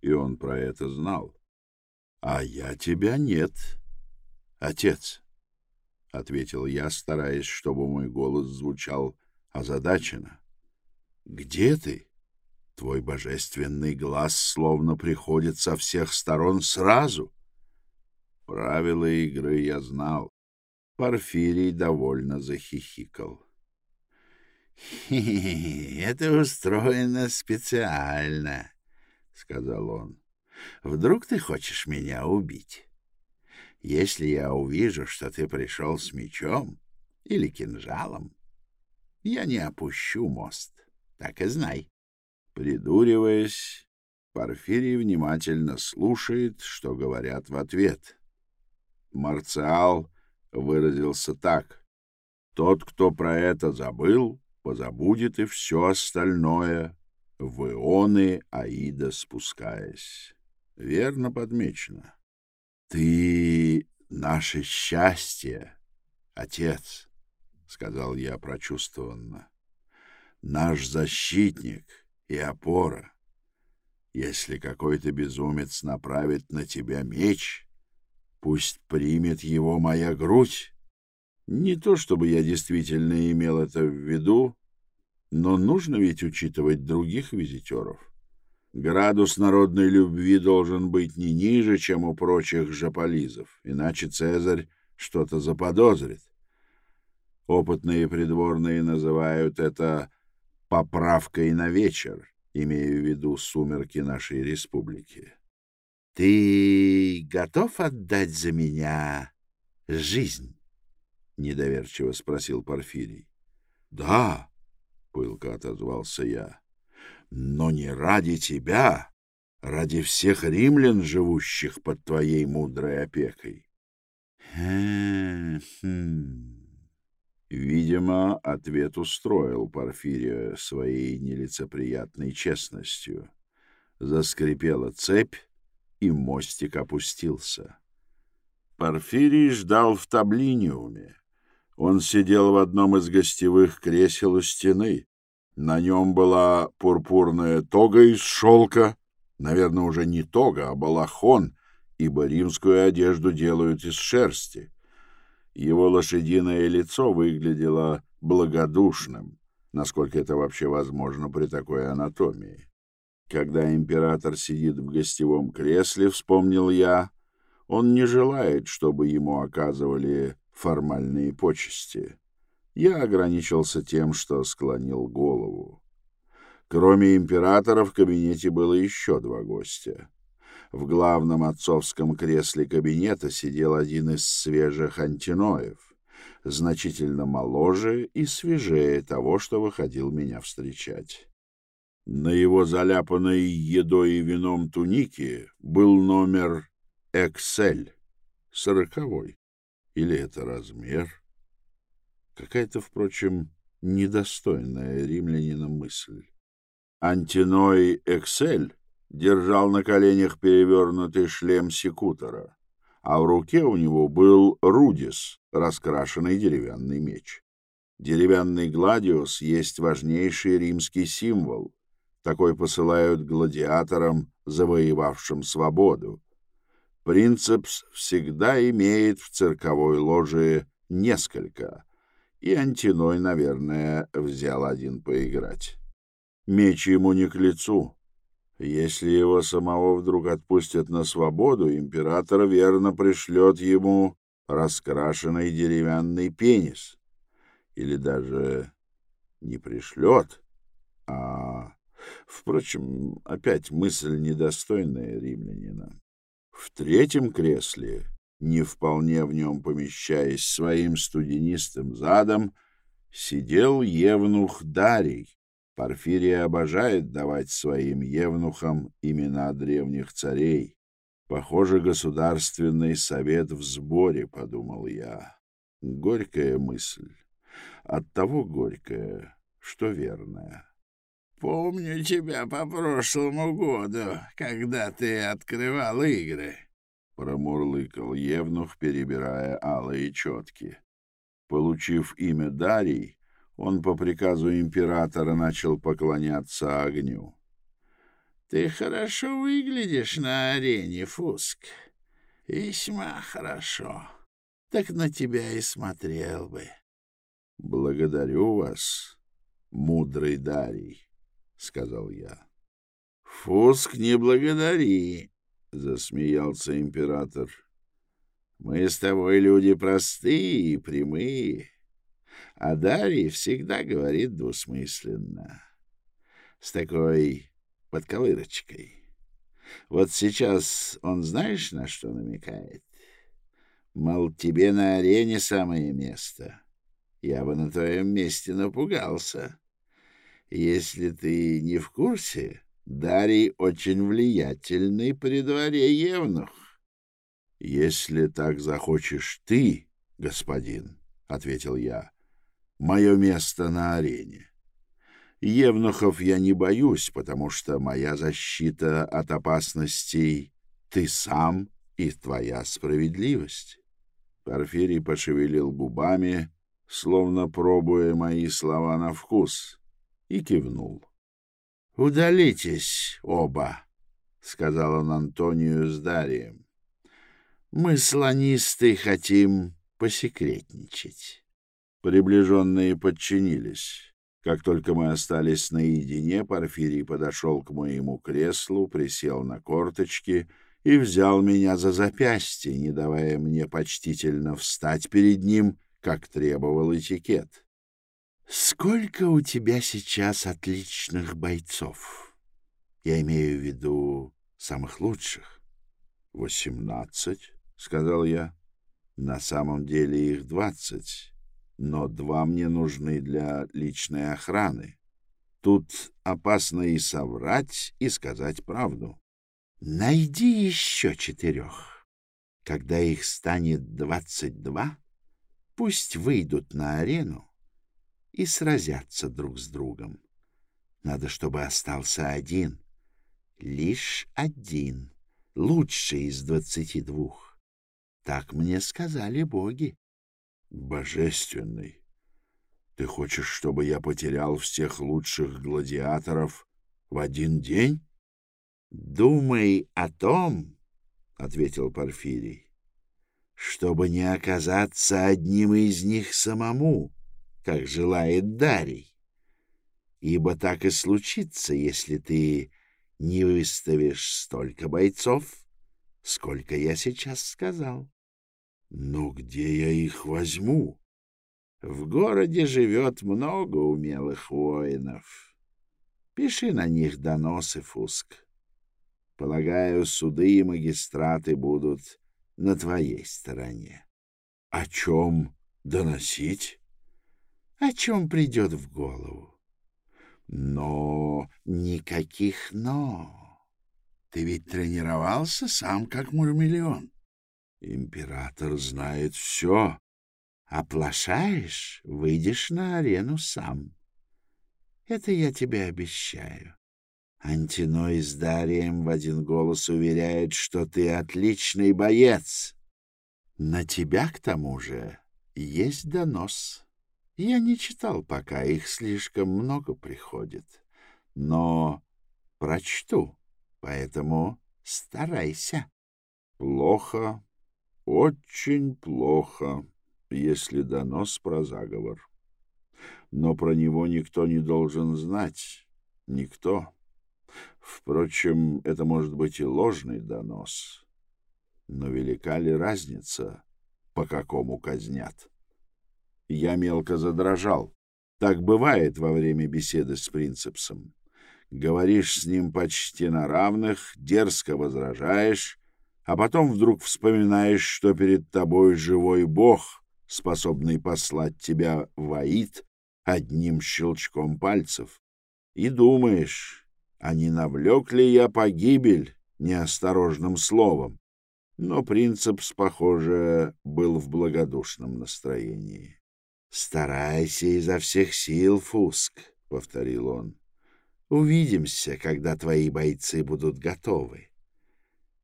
Speaker 1: и он про это знал. — А я тебя нет, отец, — ответил я, стараясь, чтобы мой голос звучал озадаченно. — Где ты? — Твой божественный глаз словно приходит со всех сторон сразу. Правила игры я знал. Порфирий довольно захихикал. — Это устроено специально, — сказал он. — Вдруг ты хочешь меня убить? Если я увижу, что ты пришел с мечом или кинжалом, я не опущу мост, так и знай. Придуриваясь, Порфирий внимательно слушает, что говорят в ответ. Марциал выразился так. «Тот, кто про это забыл, позабудет и все остальное, в ионы Аида спускаясь». Верно подмечено. «Ты наше счастье, отец», — сказал я прочувствованно. «Наш защитник» и опора. Если какой-то безумец направит на тебя меч, пусть примет его моя грудь. Не то чтобы я действительно имел это в виду, но нужно ведь учитывать других визитеров. Градус народной любви должен быть не ниже, чем у прочих жополизов, иначе Цезарь что-то заподозрит. Опытные придворные называют это поправкой на вечер, имея в виду сумерки нашей республики. — Ты готов отдать за меня жизнь? — недоверчиво спросил Порфирий. — Да, — пылко отозвался я, — но не ради тебя, ради всех римлян, живущих под твоей мудрой опекой.. Видимо, ответ устроил Порфирия своей нелицеприятной честностью. Заскрипела цепь, и мостик опустился. Порфирий ждал в таблиниуме. Он сидел в одном из гостевых кресел у стены. На нем была пурпурная тога из шелка, наверное, уже не тога, а балахон, ибо римскую одежду делают из шерсти — его лошадиное лицо выглядело благодушным, насколько это вообще возможно при такой анатомии. Когда император сидит в гостевом кресле, вспомнил я, он не желает, чтобы ему оказывали формальные почести. Я ограничился тем, что склонил голову. Кроме императора в кабинете было еще два гостя. В главном отцовском кресле кабинета сидел один из свежих антиноев, значительно моложе и свежее того, что выходил меня встречать. На его заляпанной едой и вином тунике был номер «Эксель», сороковой. Или это размер? Какая-то, впрочем, недостойная римлянина мысль. Антиной Эксель держал на коленях перевернутый шлем секутора, а в руке у него был рудис, раскрашенный деревянный меч. Деревянный гладиус есть важнейший римский символ. Такой посылают гладиаторам, завоевавшим свободу. Принцепс всегда имеет в цирковой ложе несколько, и Антиной, наверное, взял один поиграть. Меч ему не к лицу. Если его самого вдруг отпустят на свободу, император верно пришлет ему раскрашенный деревянный пенис. Или даже не пришлет, а... Впрочем, опять мысль недостойная римлянина. В третьем кресле, не вполне в нем помещаясь своим студенистым задом, сидел евнух Дарий. Порфирий обожает давать своим евнухам имена древних царей. Похоже, государственный совет в сборе, — подумал я. Горькая мысль. Оттого горькая, что верная.
Speaker 3: Помню тебя по прошлому году, когда ты открывал игры, —
Speaker 1: промурлыкал Евнух, перебирая алые четки. Получив имя Дарий, он по приказу императора начал поклоняться огню.
Speaker 3: — Ты хорошо выглядишь на арене, Фуск. Весьма хорошо. Так на тебя и смотрел бы.
Speaker 1: — Благодарю вас, мудрый Дарий. — сказал я. — Фуск, не благодари, — засмеялся император. — Мы с тобой люди простые и прямые, а Дарий всегда говорит двусмысленно, с такой подковырочкой. Вот сейчас он знаешь, на что намекает? Мол, тебе на арене самое место. Я бы на твоем месте напугался. — если ты не в курсе, Дарий очень влиятельный при дворе Евнух. — Если так захочешь ты, господин, — ответил я, — мое место на арене. Евнухов я не боюсь, потому что моя защита от опасностей — ты сам и твоя справедливость. Порфирий пошевелил губами, словно пробуя мои слова на вкус — и кивнул. — Удалитесь оба, — сказал он Антонию с Дарием. — Мы, слонисты, хотим посекретничать. Приближенные подчинились. Как только мы остались наедине, Порфирий подошел к моему креслу, присел на корточки и взял меня за запястье, не давая мне почтительно встать перед ним, как требовал этикет. Сколько у тебя сейчас отличных бойцов? Я имею в виду самых лучших. Восемнадцать, сказал я. На самом деле их двадцать, но два мне нужны для личной охраны. Тут опасно и соврать, и сказать правду. Найди еще четырех. Когда их станет двадцать два, пусть выйдут на арену и сразятся друг с другом. Надо, чтобы остался один, лишь один, лучший из двадцати двух. Так мне сказали боги. Божественный, ты хочешь, чтобы я потерял всех лучших гладиаторов в один день? Думай о том, — ответил Порфирий, — чтобы не оказаться одним из них самому как желает Дарий. Ибо так и случится, если ты не выставишь столько бойцов, сколько я сейчас сказал. Но где я их возьму? В городе живет много умелых воинов. Пиши на них доносы, Фуск. Полагаю, суды и магистраты будут на твоей стороне. — О чем доносить? О чем придет в голову. Но никаких «но». Ты ведь тренировался сам как мурмиллион. Император знает все. Оплошаешь — выйдешь на арену сам. Это я тебе обещаю. Антиной с Дарием в один голос уверяют, что ты отличный боец. На тебя, к тому же, есть донос. Я не читал пока, их слишком много приходит. Но прочту, поэтому старайся. Плохо, очень плохо, если донос про заговор. Но про него никто не должен знать. Никто. Впрочем, это может быть и ложный донос. Но велика ли разница, по какому казнят? Я мелко задрожал. Так бывает во время беседы с принцепсом. Говоришь с ним почти на равных, дерзко возражаешь, а потом вдруг вспоминаешь, что перед тобой живой бог, способный послать тебя в Аид одним щелчком пальцев. И думаешь, а не навлек ли я погибель неосторожным словом? Но принцепс, похоже, был в благодушном настроении. «Старайся изо всех сил, Фуск», — повторил он. «Увидимся, когда твои бойцы будут готовы.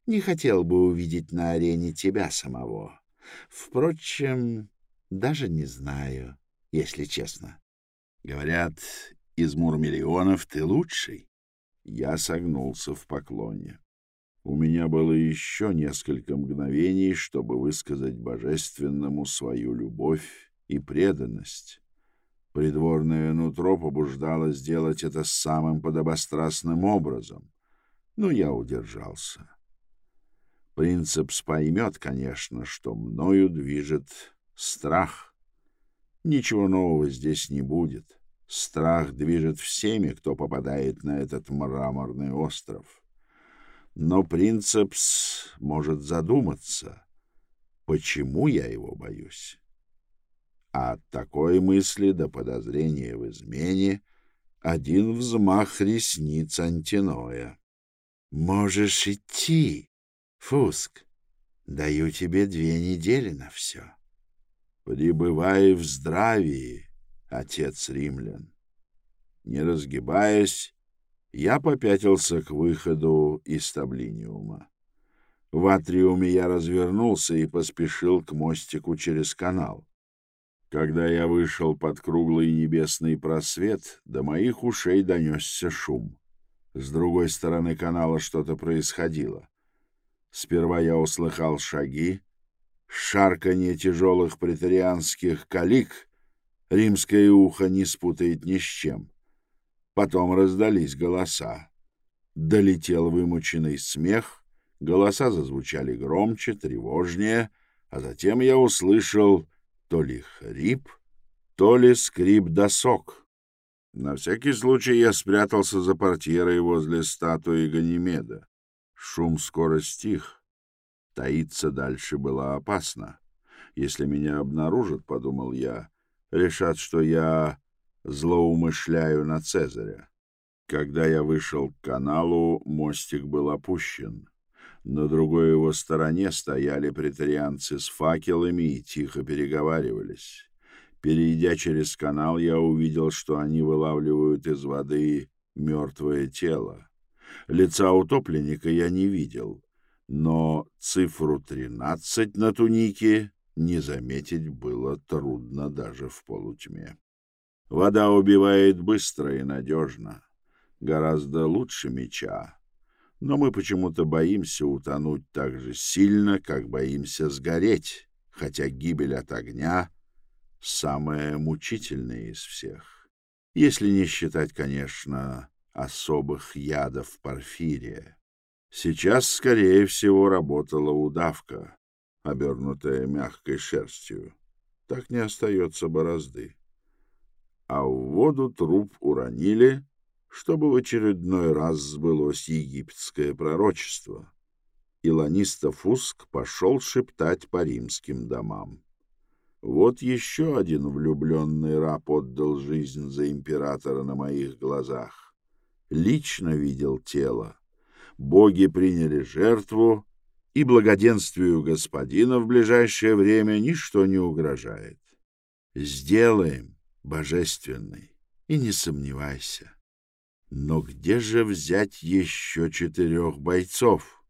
Speaker 1: Не хотел бы увидеть на арене тебя самого. Впрочем, даже не знаю, если честно. Говорят, из Мурмиллионов ты лучший». Я согнулся в поклоне. У меня было еще несколько мгновений, чтобы высказать божественному свою любовь и преданность. Придворное нутро побуждало сделать это самым подобострастным образом, но я удержался. Принцепс поймет, конечно, что мною движет страх. Ничего нового здесь не будет. Страх движет всеми, кто попадает на этот мраморный остров. Но принцепс может задуматься, почему я его боюсь. А от такой мысли до подозрения в измене один взмах ресниц антиноя. «Можешь идти, Фуск. Даю тебе две недели на все. Пребывай в здравии, отец римлян». Не разгибаясь, я попятился к выходу из таблиниума. В атриуме я развернулся и поспешил к мостику через канал. Когда я вышел под круглый небесный просвет, до моих ушей донесся шум. С другой стороны канала что-то происходило. Сперва я услыхал шаги, шарканье тяжелых претарианских калик, римское ухо не спутает ни с чем. Потом раздались голоса. Долетел вымученный смех, голоса зазвучали громче, тревожнее, а затем я услышал то ли хрип, то ли скрип досок. На всякий случай я спрятался за портьерой возле статуи Ганимеда. Шум скоро стих. Таиться дальше было опасно. Если меня обнаружат, — подумал я, — решат, что я злоумышляю на Цезаря. Когда я вышел к каналу, мостик был опущен. На другой его стороне стояли претарианцы с факелами и тихо переговаривались. Перейдя через канал, я увидел, что они вылавливают из воды мертвое тело. Лица утопленника я не видел, но цифру тринадцать на тунике не заметить было трудно даже в полутьме. Вода убивает быстро и надежно, гораздо лучше меча но мы почему-то боимся утонуть так же сильно, как боимся сгореть, хотя гибель от огня — самая мучительная из всех. Если не считать, конечно, особых ядов порфирия. Сейчас, скорее всего, работала удавка, обернутая мягкой шерстью. Так не остается борозды. А в воду труп уронили — чтобы в очередной раз сбылось египетское пророчество. Илониста Фуск пошел шептать по римским домам. Вот еще один влюбленный раб отдал жизнь за императора на моих глазах. Лично видел тело. Боги приняли жертву, и благоденствию господина в ближайшее время ничто не угрожает. Сделаем, божественный, и не сомневайся. Но где же взять еще четырех бойцов?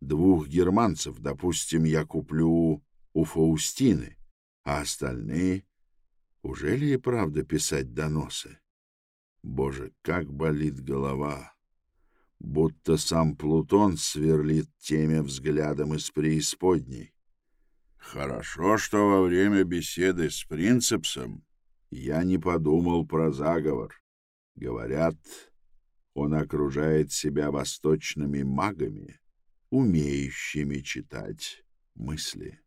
Speaker 1: Двух германцев, допустим, я куплю у Фаустины, а остальные... Уже ли и правда писать доносы? Боже, как болит голова! будто сам Плутон сверлит теме взглядом из преисподней. Хорошо, что во время беседы с принципсом я не подумал про заговор. Говорят, он окружает себя восточными магами, умеющими читать мысли.